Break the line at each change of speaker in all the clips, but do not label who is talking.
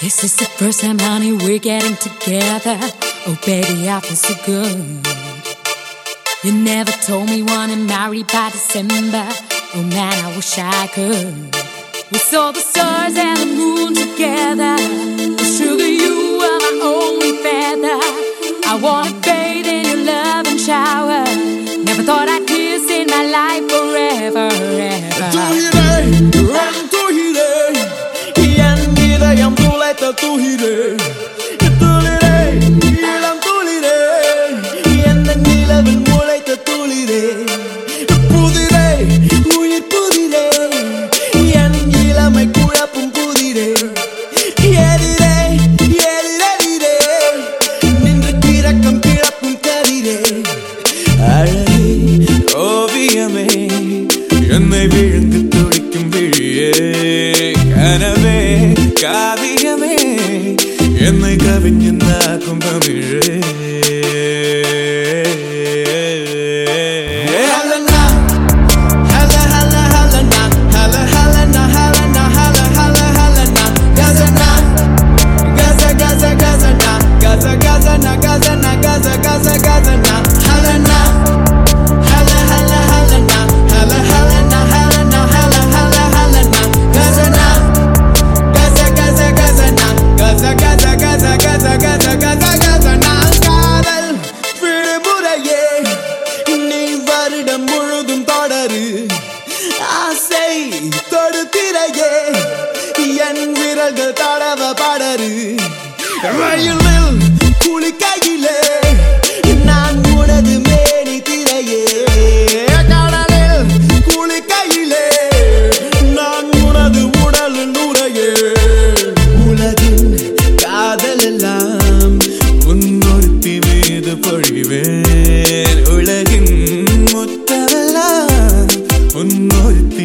This is the first time, honey, we're getting together. Oh, baby, I feel so good. You never told me wanna marry by December. Oh man, I wish I could. We saw the stars and the moon together.
know he did. come by me தொடுத்திரையே என் விரல்கள் தடவ படரு. ரயிலில் குளிக்கையிலே நான் உனது மேனி திரையே. கடலில் குளிக்கையிலே நான் உனது உடல் நுரையே. உலகின் காதல் எல்லாம் உன்னொருத்தி மீது பொழிவேன் உலகின் உன்னொருத்தி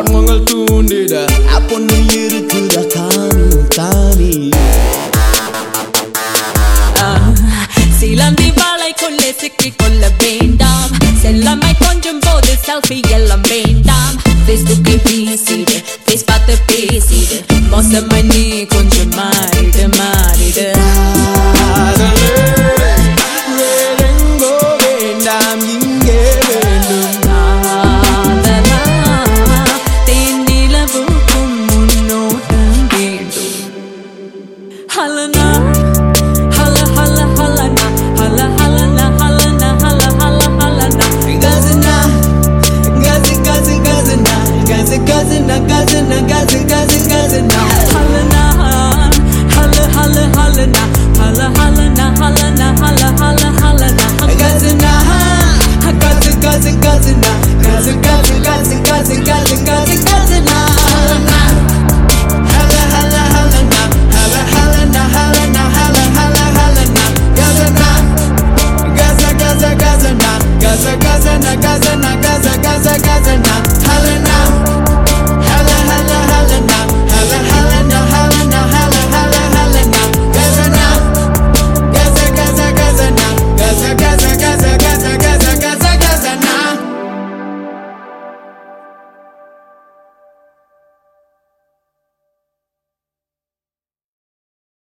ஹார்மோன்கள் தூண்டிட. அப்பொண்ணு இருக்குத காமி தானி.
சிலந்தி வாழைக்குள்ளே சிக்கிக் கொள்ள வேண்டாம். செல்லமை கொஞ்சம் போது செல்ஃபி எல்லாம் வேண்டாம். ஃபேஸ்புக்கை பேசிடு ஃபேஸ் பார்த்து பேசிடு. மோசமாய் நீ கொஞ்சம்